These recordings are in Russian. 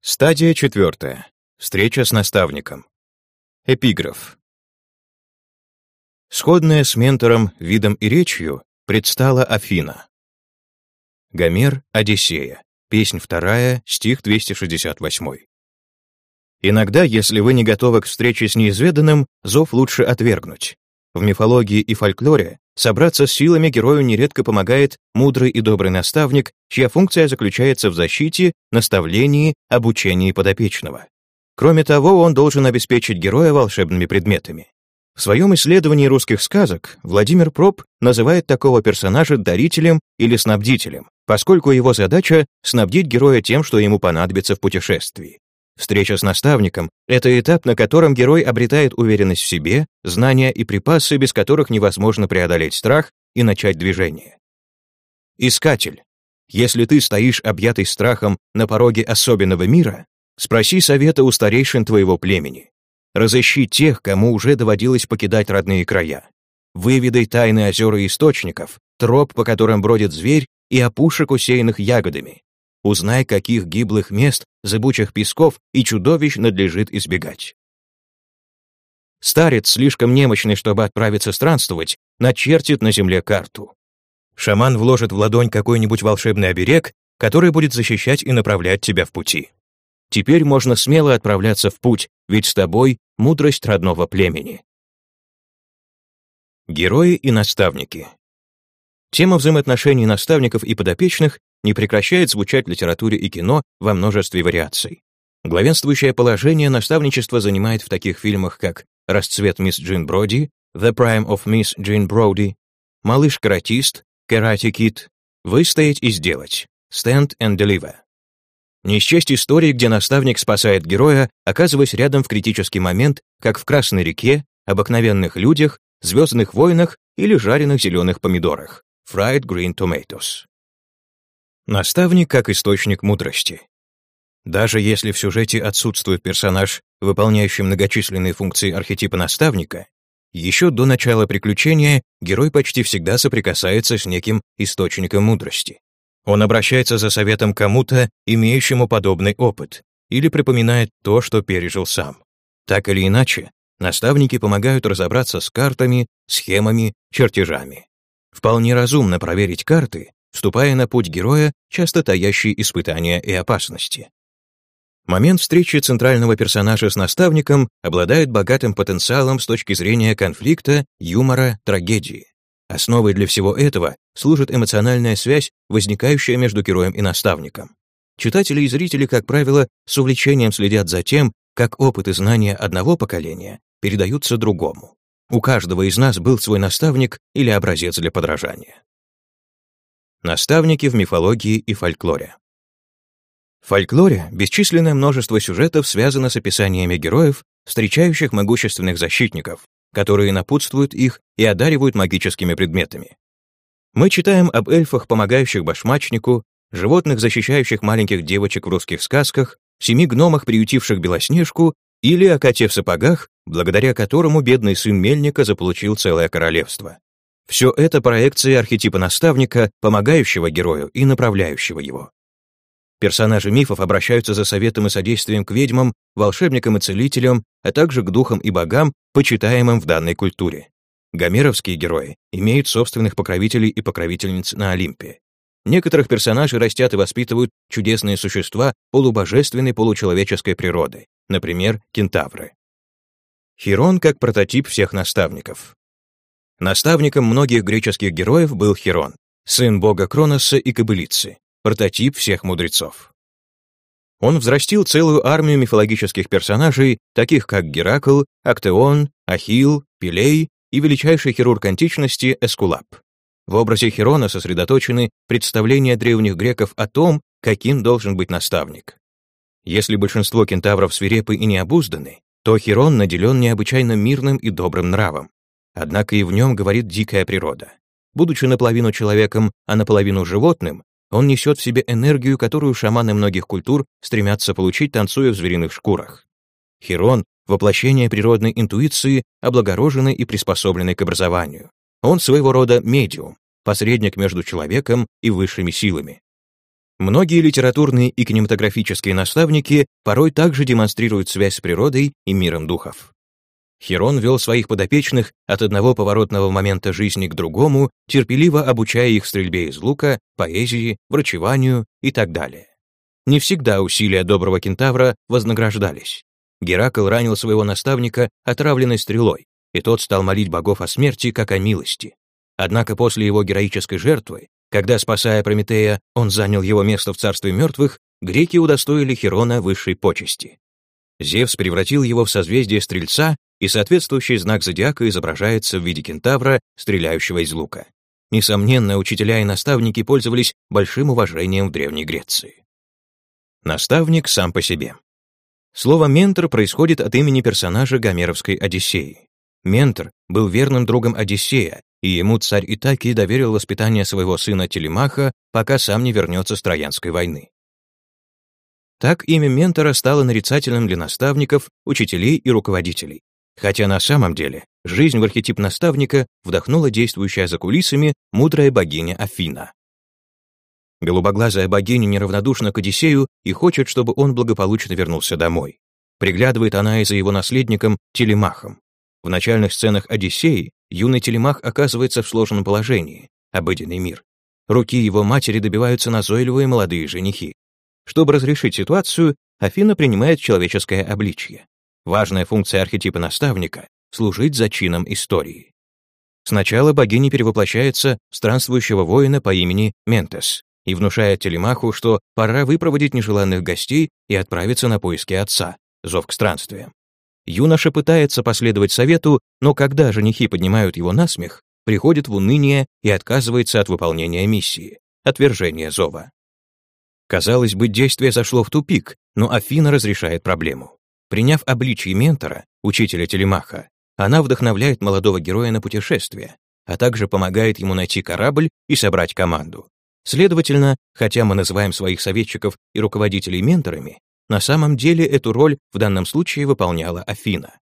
Стадия четвертая. Встреча с наставником. Эпиграф. Сходная с ментором видом и речью предстала Афина. Гомер, Одиссея. Песнь вторая, стих 268. Иногда, если вы не готовы к встрече с неизведанным, зов лучше отвергнуть. В мифологии и фольклоре собраться с силами герою нередко помогает мудрый и добрый наставник, чья функция заключается в защите, наставлении, обучении подопечного. Кроме того, он должен обеспечить героя волшебными предметами. В своем исследовании русских сказок Владимир Проб называет такого персонажа дарителем или снабдителем, поскольку его задача — снабдить героя тем, что ему понадобится в путешествии. Встреча с наставником — это этап, на котором герой обретает уверенность в себе, знания и припасы, без которых невозможно преодолеть страх и начать движение. Искатель. Если ты стоишь объятый страхом на пороге особенного мира, спроси совета у старейшин твоего племени. Разыщи тех, кому уже доводилось покидать родные края. Выведай тайны озер и источников, троп, по которым бродит зверь, и опушек, усеянных ягодами. Узнай, каких гиблых мест, зыбучих песков и чудовищ надлежит избегать. Старец, слишком немощный, чтобы отправиться странствовать, начертит на земле карту. Шаман вложит в ладонь какой-нибудь волшебный оберег, который будет защищать и направлять тебя в пути. Теперь можно смело отправляться в путь, ведь с тобой мудрость родного племени. Герои и наставники. Тема взаимоотношений наставников и подопечных не прекращает звучать в литературе и кино во множестве вариаций. Главенствующее положение наставничество занимает в таких фильмах, как «Расцвет мисс Джин Броди», «The Prime of Miss Джин Броди», «Малыш-каратист», «Karate Kid», «Выстоять и сделать», «Stand and Deliver». Не счесть истории, где наставник спасает героя, оказываясь рядом в критический момент, как в «Красной реке», «Обыкновенных людях», «Звездных войнах» или «Жареных зеленых помидорах» «Fried Green Tomatoes». Наставник как источник мудрости. Даже если в сюжете отсутствует персонаж, выполняющий многочисленные функции архетипа наставника, еще до начала приключения герой почти всегда соприкасается с неким источником мудрости. Он обращается за советом кому-то, имеющему подобный опыт, или припоминает то, что пережил сам. Так или иначе, наставники помогают разобраться с картами, схемами, чертежами. Вполне разумно проверить карты, вступая на путь героя, часто таящий испытания и опасности. Момент встречи центрального персонажа с наставником обладает богатым потенциалом с точки зрения конфликта, юмора, трагедии. Основой для всего этого служит эмоциональная связь, возникающая между героем и наставником. Читатели и зрители, как правило, с увлечением следят за тем, как опыт и знания одного поколения передаются другому. У каждого из нас был свой наставник или образец для подражания. Наставники в мифологии и фольклоре. В фольклоре бесчисленное множество сюжетов связано с описаниями героев, встречающих могущественных защитников, которые напутствуют их и одаривают магическими предметами. Мы читаем об эльфах, помогающих башмачнику, животных, защищающих маленьких девочек в русских сказках, семи гномах, приютивших Белоснежку, или о коте в сапогах, благодаря которому бедный сын Мельника заполучил целое королевство. Все это проекции архетипа наставника, помогающего герою и направляющего его. Персонажи мифов обращаются за советом и содействием к ведьмам, волшебникам и целителям, а также к духам и богам, почитаемым в данной культуре. Гомеровские герои имеют собственных покровителей и покровительниц на Олимпе. Некоторых персонажей растят и воспитывают чудесные существа полубожественной получеловеческой природы, например, кентавры. Хирон как прототип всех наставников. Наставником многих греческих героев был Хирон, сын бога Кроноса и кобылицы, прототип всех мудрецов. Он взрастил целую армию мифологических персонажей, таких как Геракл, Актеон, Ахилл, Пелей и величайший хирург античности Эскулап. В образе Хирона сосредоточены представления древних греков о том, каким должен быть наставник. Если большинство кентавров свирепы и необузданы, то Хирон наделен необычайно мирным и добрым нравом. Однако и в нем говорит дикая природа. Будучи наполовину человеком, а наполовину животным, он несет в себе энергию, которую шаманы многих культур стремятся получить, танцуя в звериных шкурах. Хирон — воплощение природной интуиции, облагороженной и приспособленной к образованию. Он своего рода медиум, посредник между человеком и высшими силами. Многие литературные и кинематографические наставники порой также демонстрируют связь с природой и миром духов. Херон вел своих подопечных от одного поворотного момента жизни к другому, терпеливо обучая их стрельбе из лука, поэзии, врачеванию и так далее. Не всегда усилия доброго кентавра вознаграждались. Геракл ранил своего наставника отравленной стрелой, и тот стал молить богов о смерти, как о милости. Однако после его героической жертвы, когда, спасая Прометея, он занял его место в царстве мертвых, греки удостоили Херона высшей почести. Зевс превратил его в созвездие Стрельца, и соответствующий знак зодиака изображается в виде кентавра, стреляющего из лука. Несомненно, учителя и наставники пользовались большим уважением в Древней Греции. Наставник сам по себе. Слово «ментор» происходит от имени персонажа Гомеровской Одиссеи. Ментор был верным другом Одиссея, и ему царь Итаки доверил воспитание своего сына Телемаха, пока сам не вернется с Троянской войны. Так имя ментора стало нарицательным для наставников, учителей и руководителей. Хотя на самом деле жизнь в архетип наставника вдохнула действующая за кулисами мудрая богиня Афина. Голубоглазая богиня неравнодушна к Одиссею и хочет, чтобы он благополучно вернулся домой. Приглядывает она и за его наследником Телемахом. В начальных сценах Одиссеи юный Телемах оказывается в сложном положении, обыденный мир. Руки его матери добиваются назойливые молодые женихи. Чтобы разрешить ситуацию, Афина принимает человеческое обличье. Важная функция архетипа наставника — служить зачином истории. Сначала богиня перевоплощается в странствующего воина по имени Ментес и внушает Телемаху, что пора выпроводить нежеланных гостей и отправиться на поиски отца, зов к странствиям. Юноша пытается последовать совету, но когда женихи поднимают его на смех, приходит в уныние и отказывается от выполнения миссии, отвержения зова. Казалось бы, действие зашло в тупик, но Афина разрешает проблему. Приняв обличье ментора, учителя Телемаха, она вдохновляет молодого героя на путешествие, а также помогает ему найти корабль и собрать команду. Следовательно, хотя мы называем своих советчиков и руководителей менторами, на самом деле эту роль в данном случае выполняла Афина.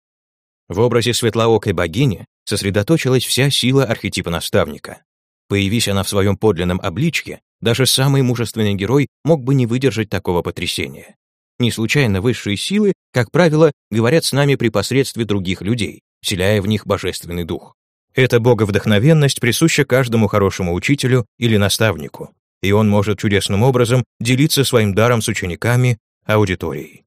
В образе светлоокой богини сосредоточилась вся сила архетипа наставника. Появись она в своем подлинном обличье, даже самый мужественный герой мог бы не выдержать такого потрясения. Не случайно высшие силы, как правило, говорят с нами при посредстве других людей, вселяя в них божественный дух. Эта боговдохновенность присуща каждому хорошему учителю или наставнику, и он может чудесным образом делиться своим даром с учениками, аудиторией.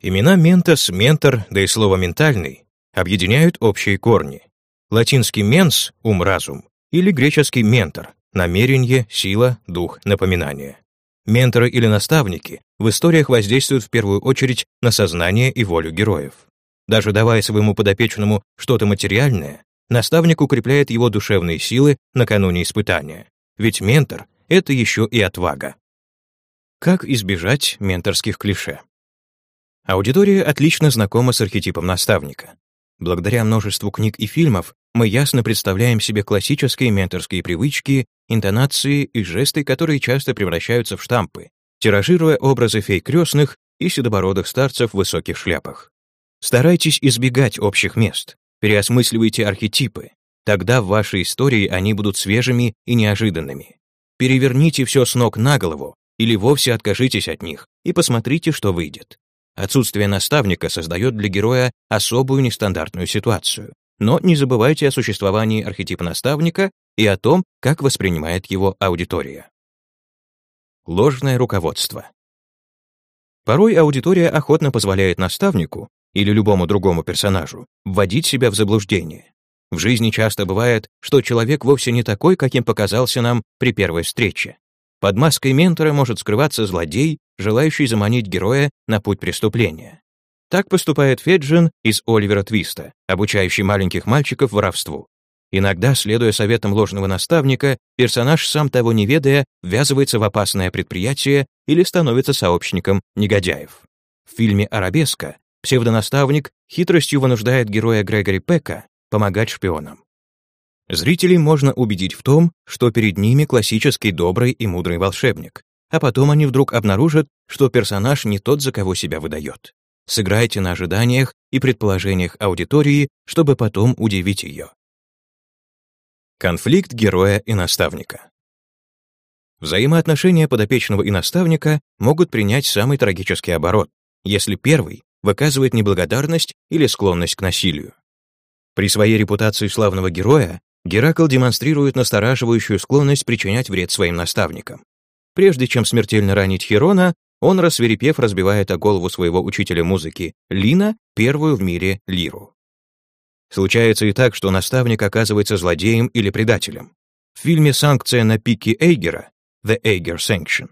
Имена ментос, ментор, да и слово «ментальный» объединяют общие корни. Латинский «менс» — ум-разум, или греческий «ментор» — намерение, сила, дух, напоминание. Менторы или наставники в историях воздействуют в первую очередь на сознание и волю героев. Даже давая своему подопечному что-то материальное, наставник укрепляет его душевные силы накануне испытания. Ведь ментор — это еще и отвага. Как избежать менторских клише? Аудитория отлично знакома с архетипом наставника. Благодаря множеству книг и фильмов мы ясно представляем себе классические менторские привычки, интонации и жесты, которые часто превращаются в штампы, тиражируя образы фей крестных и седобородых старцев в высоких шляпах. Старайтесь избегать общих мест, переосмысливайте архетипы, тогда в вашей истории они будут свежими и неожиданными. Переверните все с ног на голову или вовсе откажитесь от них и посмотрите, что выйдет. Отсутствие наставника создает для героя особую нестандартную ситуацию. Но не забывайте о существовании архетипа наставника и о том, как воспринимает его аудитория. Ложное руководство. Порой аудитория охотно позволяет наставнику или любому другому персонажу вводить себя в заблуждение. В жизни часто бывает, что человек вовсе не такой, каким показался нам при первой встрече. Под маской ментора может скрываться злодей, желающий заманить героя на путь преступления. Так поступает Феджин из Оливера Твиста, обучающий маленьких мальчиков воровству. Иногда, следуя советам ложного наставника, персонаж, сам того не ведая, ввязывается в опасное предприятие или становится сообщником негодяев. В фильме «Арабеска» псевдонаставник хитростью вынуждает героя Грегори Пека помогать шпионам. Зрителей можно убедить в том, что перед ними классический добрый и мудрый волшебник, а потом они вдруг обнаружат, что персонаж не тот, за кого себя выдает. Сыграйте на ожиданиях и предположениях аудитории, чтобы потом удивить ее. Конфликт героя и наставника. Взаимоотношения подопечного и наставника могут принять самый трагический оборот, если первый выказывает неблагодарность или склонность к насилию. При своей репутации славного героя Геракл демонстрирует настораживающую склонность причинять вред своим наставникам. Прежде чем смертельно ранить Херона, он, рассверепев, разбивает о голову своего учителя музыки, Лина, первую в мире лиру. Случается и так, что наставник оказывается злодеем или предателем. В фильме «Санкция на пике Эйгера» «The Eiger Sanction»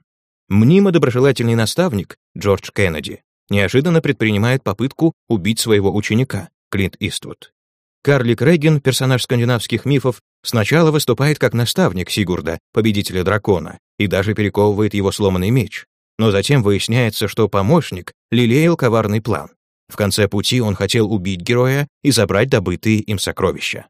мнимо доброжелательный наставник Джордж Кеннеди неожиданно предпринимает попытку убить своего ученика, Клинт Иствуд. Карлик Реген, персонаж скандинавских мифов, сначала выступает как наставник Сигурда, победителя дракона, и даже перековывает его сломанный меч. Но затем выясняется, что помощник лелеял коварный план. В конце пути он хотел убить героя и забрать добытые им сокровища.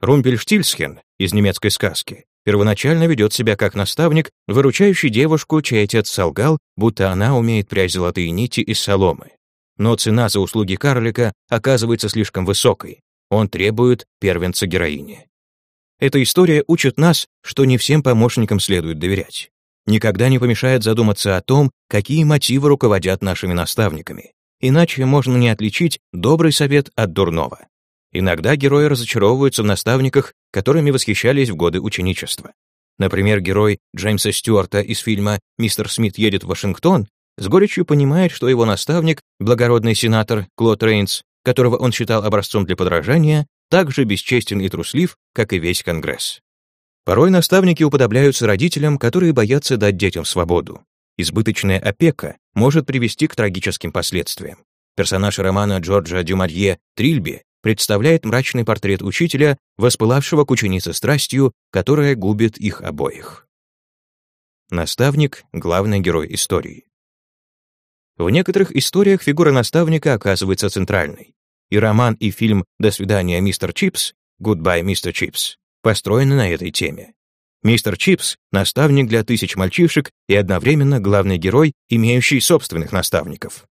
Румпельштильсхен из немецкой сказки первоначально ведет себя как наставник, выручающий девушку, чей отец солгал, будто она умеет прясть золотые нити из соломы. Но цена за услуги карлика оказывается слишком высокой. Он требует первенца героини. Эта история учит нас, что не всем помощникам следует доверять. Никогда не помешает задуматься о том, какие мотивы руководят нашими наставниками. Иначе можно не отличить добрый совет от дурного. Иногда герои разочаровываются в наставниках, которыми восхищались в годы ученичества. Например, герой Джеймса Стюарта из фильма «Мистер Смит едет в Вашингтон» с горечью понимает, что его наставник, благородный сенатор Клод Рейнс, которого он считал образцом для подражания, так же бесчестен и труслив, как и весь Конгресс. Порой наставники уподобляются родителям, которые боятся дать детям свободу. Избыточная опека может привести к трагическим последствиям. Персонаж романа Джорджа Дюмарье «Трильби» представляет мрачный портрет учителя, воспылавшего к ученице страстью, которая губит их обоих. Наставник — главный герой истории. В некоторых историях фигура наставника оказывается центральной. И роман, и фильм «До свидания, мистер Чипс» «Goodbye, мистер Чипс» построены на этой теме. Мистер Чипс — наставник для тысяч мальчишек и одновременно главный герой, имеющий собственных наставников.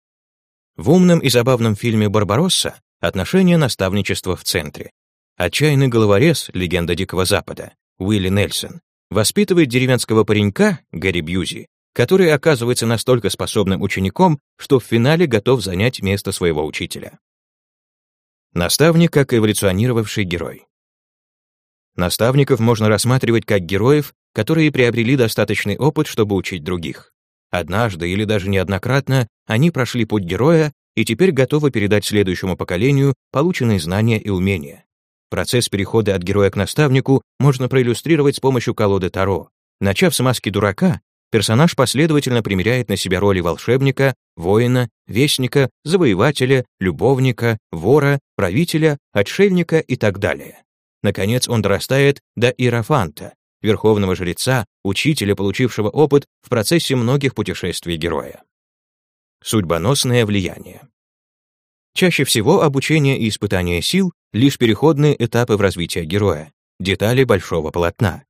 В умном и забавном фильме «Барбаросса» отношение наставничества в центре. Отчаянный головорез, легенда Дикого Запада, Уилли Нельсон, воспитывает деревенского паренька, Гэри Бьюзи, который оказывается настолько способным учеником, что в финале готов занять место своего учителя. Наставник как эволюционировавший герой. Наставников можно рассматривать как героев, которые приобрели достаточный опыт, чтобы учить других. Однажды или даже неоднократно они прошли путь героя и теперь готовы передать следующему поколению полученные знания и умения. Процесс перехода от героя к наставнику можно проиллюстрировать с помощью колоды Таро. Начав с маски дурака, персонаж последовательно примеряет на себя роли волшебника, воина, вестника, завоевателя, любовника, вора, правителя, отшельника и так далее. Наконец он дорастает до Иерофанта, верховного жреца, учителя, получившего опыт в процессе многих путешествий героя. Судьбоносное влияние. Чаще всего обучение и испытание сил — лишь переходные этапы в развитии героя, детали большого полотна.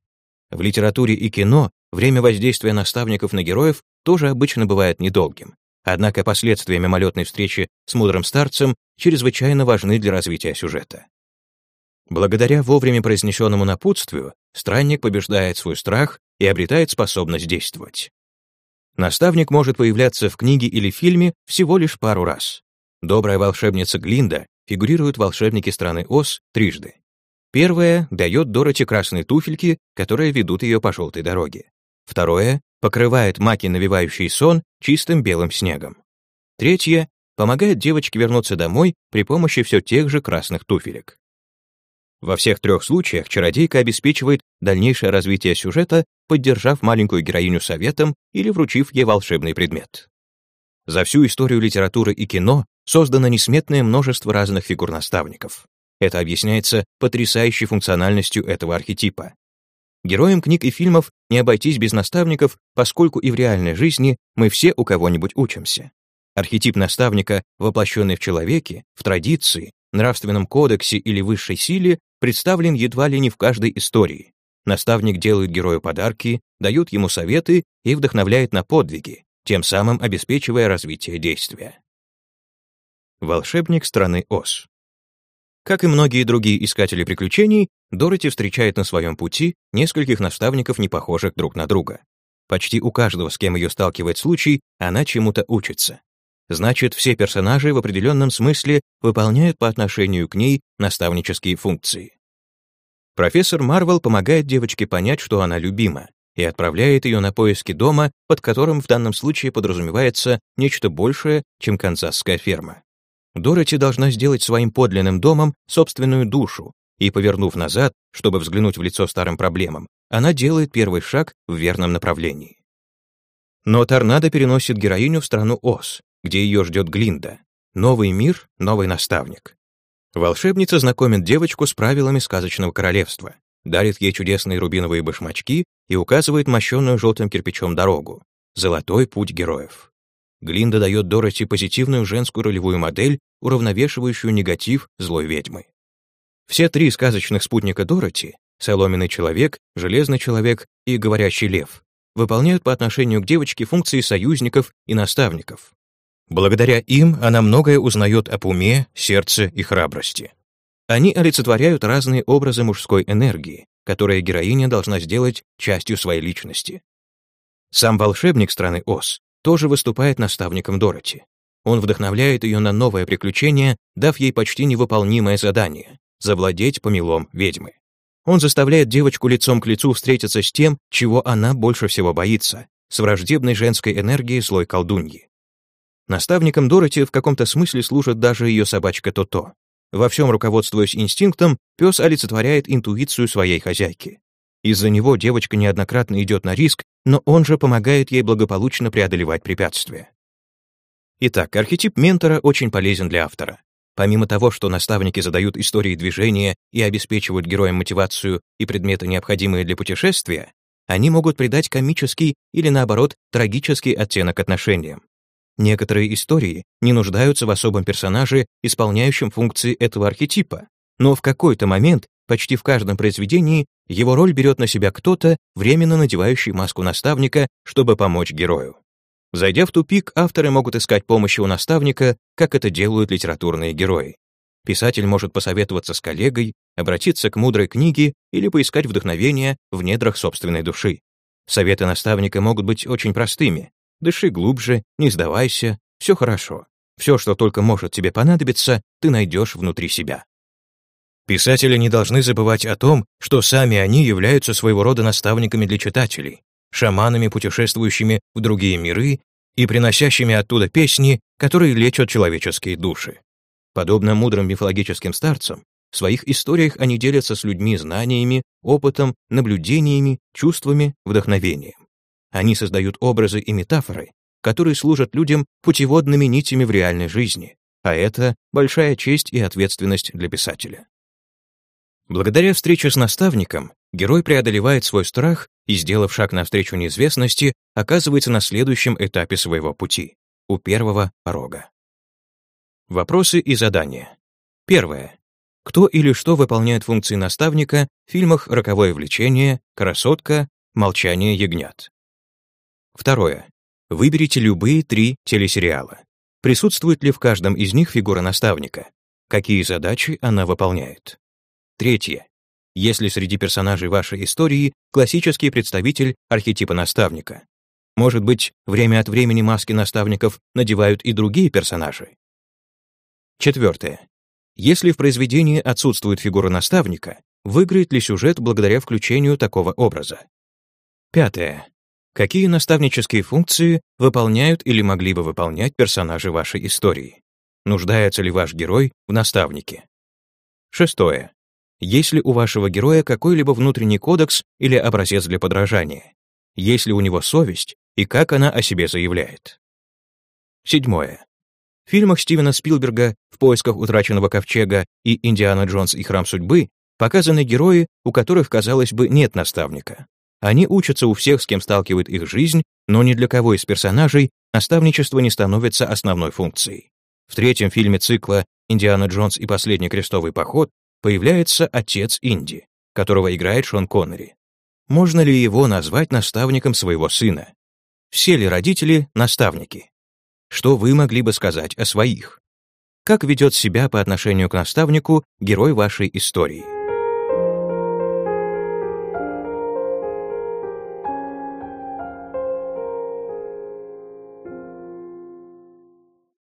В литературе и кино время воздействия наставников на героев тоже обычно бывает недолгим, однако последствия мимолетной встречи с мудрым старцем чрезвычайно важны для развития сюжета. Благодаря вовремя произнесенному напутствию странник побеждает свой страх и обретает способность действовать. Наставник может появляться в книге или фильме всего лишь пару раз. Добрая волшебница Глинда фигурирует в «Волшебнике страны Оз» трижды. Первое дает Дороти красные туфельки, которые ведут ее по желтой дороге. Второе покрывает маки, навевающие сон, чистым белым снегом. Третье помогает девочке вернуться домой при помощи все тех же красных туфелек. Во всех трех случаях чародейка обеспечивает дальнейшее развитие сюжета, поддержав маленькую героиню советом или вручив ей волшебный предмет. За всю историю литературы и кино создано несметное множество разных фигур-наставников. Это объясняется потрясающей функциональностью этого архетипа. Героям книг и фильмов не обойтись без наставников, поскольку и в реальной жизни мы все у кого-нибудь учимся. Архетип наставника, воплощенный в человеке, в традиции, нравственном кодексе или высшей силе, представлен едва ли не в каждой истории. Наставник делает герою подарки, дает ему советы и вдохновляет на подвиги, тем самым обеспечивая развитие действия. Волшебник страны Оз. Как и многие другие искатели приключений, Дороти встречает на своем пути нескольких наставников, не похожих друг на друга. Почти у каждого, с кем ее сталкивает случай, она чему-то учится. Значит, все персонажи в определенном смысле выполняют по отношению к ней наставнические функции. Профессор Марвел помогает девочке понять, что она любима, и отправляет ее на поиски дома, под которым в данном случае подразумевается нечто большее, чем канзасская ферма. Дороти должна сделать своим подлинным домом собственную душу, и, повернув назад, чтобы взглянуть в лицо старым проблемам, она делает первый шаг в верном направлении. Но торнадо переносит героиню в страну Оз, где ее ждет Глинда. Новый мир, новый наставник. Волшебница знакомит девочку с правилами сказочного королевства, дарит ей чудесные рубиновые башмачки и указывает мощенную желтым кирпичом дорогу. Золотой путь героев. Глинда дает Дороти позитивную женскую ролевую модель, уравновешивающую негатив злой ведьмы. Все три сказочных спутника Дороти — соломенный человек, железный человек и говорящий лев — выполняют по отношению к девочке функции союзников и наставников. Благодаря им она многое узнает об уме, сердце и храбрости. Они олицетворяют разные образы мужской энергии, которые героиня должна сделать частью своей личности. Сам волшебник страны Оз тоже выступает наставником Дороти. Он вдохновляет ее на новое приключение, дав ей почти невыполнимое задание — завладеть помелом ведьмы. Он заставляет девочку лицом к лицу встретиться с тем, чего она больше всего боится, с враждебной женской энергией злой колдуньи. Наставником Дороти в каком-то смысле служит даже ее собачка Тото. Во всем руководствуясь инстинктом, пес олицетворяет интуицию своей хозяйки. Из-за него девочка неоднократно идет на риск, но он же помогает ей благополучно преодолевать препятствия. Итак, архетип ментора очень полезен для автора. Помимо того, что наставники задают истории движения и обеспечивают героям мотивацию и предметы, необходимые для путешествия, они могут придать комический или, наоборот, трагический оттенок отношениям. Некоторые истории не нуждаются в особом персонаже, исполняющем функции этого архетипа, но в какой-то момент, почти в каждом произведении, его роль берет на себя кто-то, временно надевающий маску наставника, чтобы помочь герою. Зайдя в тупик, авторы могут искать помощи у наставника, как это делают литературные герои. Писатель может посоветоваться с коллегой, обратиться к мудрой книге или поискать вдохновение в недрах собственной души. Советы наставника могут быть очень простыми. Дыши глубже, не сдавайся, все хорошо. Все, что только может тебе понадобиться, ты найдешь внутри себя. Писатели не должны забывать о том, что сами они являются своего рода наставниками для читателей, шаманами, путешествующими в другие миры и приносящими оттуда песни, которые лечат человеческие души. Подобно мудрым мифологическим старцам, в своих историях они делятся с людьми знаниями, опытом, наблюдениями, чувствами, вдохновением. Они создают образы и метафоры, которые служат людям путеводными нитями в реальной жизни, а это большая честь и ответственность для писателя. Благодаря встрече с наставником, герой преодолевает свой страх и, сделав шаг навстречу неизвестности, оказывается на следующем этапе своего пути, у первого порога. Вопросы и задания. Первое. Кто или что выполняет функции наставника в фильмах «Роковое влечение», «Красотка», «Молчание ягнят»? Второе. Выберите любые три телесериала. Присутствует ли в каждом из них фигура наставника? Какие задачи она выполняет? Третье. Если среди персонажей вашей истории классический представитель архетипа наставника. Может быть, время от времени маски наставников надевают и другие персонажи? Четвертое. Если в произведении отсутствует фигура наставника, выиграет ли сюжет благодаря включению такого образа? Пятое. Какие наставнические функции выполняют или могли бы выполнять персонажи вашей истории? Нуждается ли ваш герой в наставнике? Шестое. Есть ли у вашего героя какой-либо внутренний кодекс или образец для подражания? Есть ли у него совесть и как она о себе заявляет? Седьмое. В фильмах Стивена Спилберга «В поисках утраченного ковчега» и «Индиана Джонс и храм судьбы» показаны герои, у которых, казалось бы, нет наставника. Они учатся у всех, с кем сталкивает их жизнь, но ни для кого из персонажей наставничество не становится основной функцией. В третьем фильме цикла «Индиана Джонс и последний крестовый поход» появляется отец Инди, которого играет Шон Коннери. Можно ли его назвать наставником своего сына? Все ли родители наставники? Что вы могли бы сказать о своих? как ведет себя по отношению к наставнику герой вашей истории.